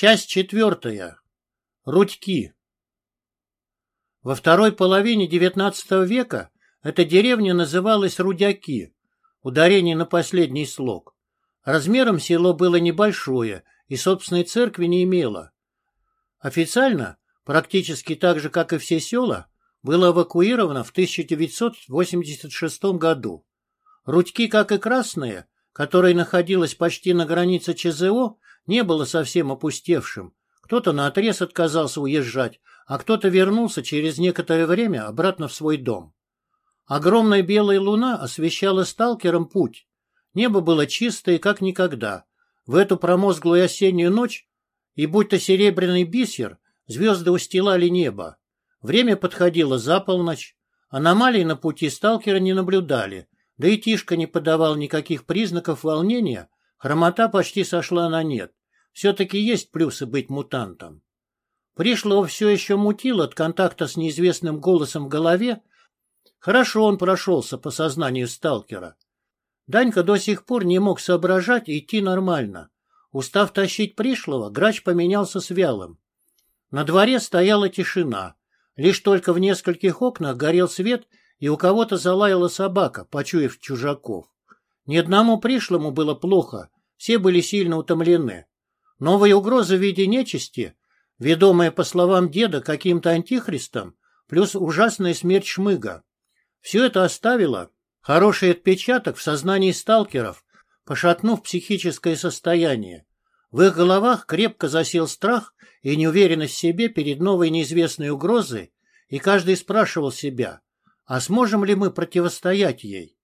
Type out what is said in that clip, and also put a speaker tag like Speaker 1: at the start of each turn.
Speaker 1: Часть четвертая. Рудьки. Во второй половине XIX века эта деревня называлась Рудяки, ударение на последний слог. Размером село было небольшое и собственной церкви не имело. Официально, практически так же, как и все села, было эвакуировано в 1986 году. Рудьки, как и Красные, которая находилась почти на границе ЧЗО, не было совсем опустевшим. Кто-то наотрез отказался уезжать, а кто-то вернулся через некоторое время обратно в свой дом. Огромная белая луна освещала сталкерам путь. Небо было чистое, как никогда. В эту промозглую осеннюю ночь, и будь то серебряный бисер, звезды устилали небо. Время подходило за полночь. Аномалий на пути сталкера не наблюдали, да и Тишка не подавал никаких признаков волнения, хромота почти сошла на нет. Все-таки есть плюсы быть мутантом. Пришлого все еще мутил от контакта с неизвестным голосом в голове. Хорошо он прошелся по сознанию сталкера. Данька до сих пор не мог соображать и идти нормально. Устав тащить пришлого, грач поменялся с вялым. На дворе стояла тишина. Лишь только в нескольких окнах горел свет, и у кого-то залаяла собака, почуяв чужаков. Ни одному пришлому было плохо, все были сильно утомлены. Новая угроза в виде нечисти, ведомая, по словам деда, каким-то антихристом, плюс ужасная смерть шмыга. Все это оставило хороший отпечаток в сознании сталкеров, пошатнув психическое состояние. В их головах крепко засел страх и неуверенность в себе перед новой неизвестной угрозой, и каждый спрашивал себя, а сможем ли мы противостоять ей?